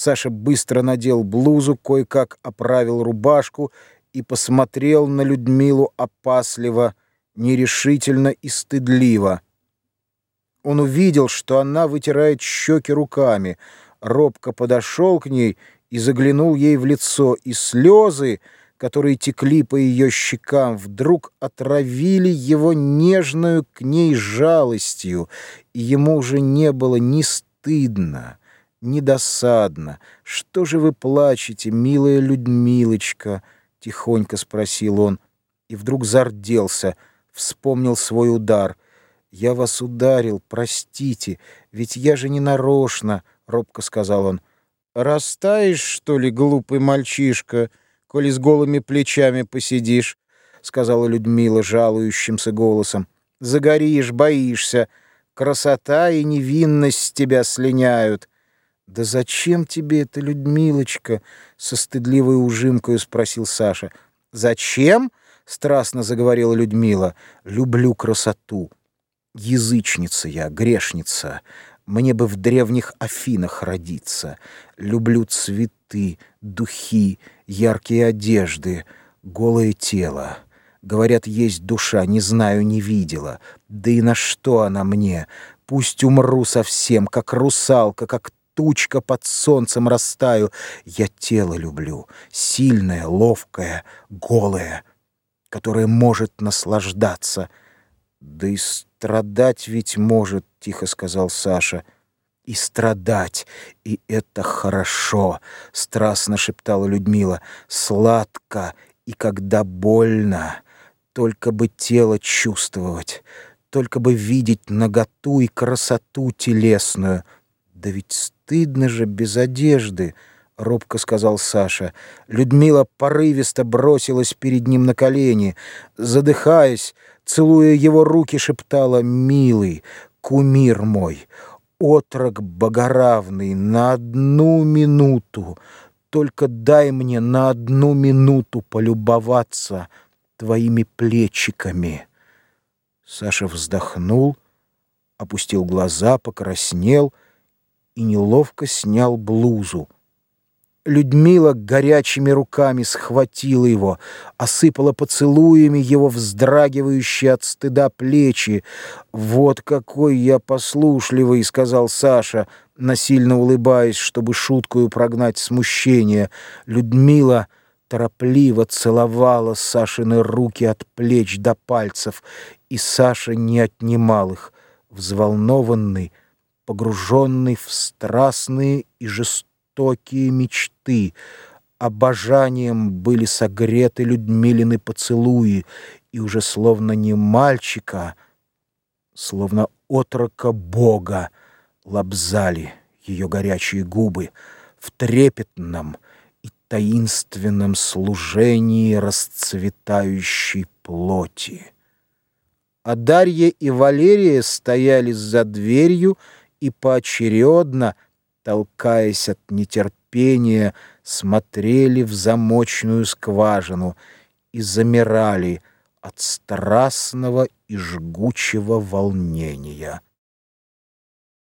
Саша быстро надел блузу, кое-как оправил рубашку и посмотрел на Людмилу опасливо, нерешительно и стыдливо. Он увидел, что она вытирает щеки руками, робко подошел к ней и заглянул ей в лицо, и слезы, которые текли по ее щекам, вдруг отравили его нежную к ней жалостью, и ему уже не было ни стыдно, ни досадно. «Что же вы плачете, милая Людмилочка?» — тихонько спросил он, и вдруг зарделся, вспомнил свой удар. «Я вас ударил, простите, ведь я же не нарочно», — робко сказал он. «Растаешь, что ли, глупый мальчишка, коли с голыми плечами посидишь?» — сказала Людмила жалующимся голосом. «Загоришь, боишься. Красота и невинность тебя слиняют». «Да зачем тебе это, Людмилочка?» — со стыдливой ужимкой спросил Саша. «Зачем?» — страстно заговорила Людмила. «Люблю красоту. Язычница я, грешница. Мне бы в древних Афинах родиться. Люблю цветы, духи, яркие одежды, голое тело. Говорят, есть душа, не знаю, не видела. Да и на что она мне? Пусть умру совсем, как русалка, как тучка под солнцем растаю. Я тело люблю, сильное, ловкое, голое, которое может наслаждаться. Да и страдать ведь может, — тихо сказал Саша. И страдать, и это хорошо, — страстно шептала Людмила. Сладко, и когда больно, только бы тело чувствовать, только бы видеть наготу и красоту телесную. Да ведь стыдно же без одежды», — робко сказал Саша. Людмила порывисто бросилась перед ним на колени. Задыхаясь, целуя его руки, шептала «Милый, кумир мой, отрок богоравный, на одну минуту, только дай мне на одну минуту полюбоваться твоими плечиками». Саша вздохнул, опустил глаза, покраснел — и неловко снял блузу. Людмила горячими руками схватила его, осыпала поцелуями его вздрагивающие от стыда плечи. «Вот какой я послушливый!» — сказал Саша, насильно улыбаясь, чтобы шуткою прогнать смущение. Людмила торопливо целовала Сашины руки от плеч до пальцев, и Саша не отнимал их, взволнованный, погруженный в страстные и жестокие мечты. Обожанием были согреты Людмилины поцелуи, и уже словно не мальчика, словно отрока Бога, лобзали ее горячие губы в трепетном и таинственном служении расцветающей плоти. А Дарья и Валерия стояли за дверью, и поочередно, толкаясь от нетерпения, смотрели в замочную скважину и замирали от страстного и жгучего волнения.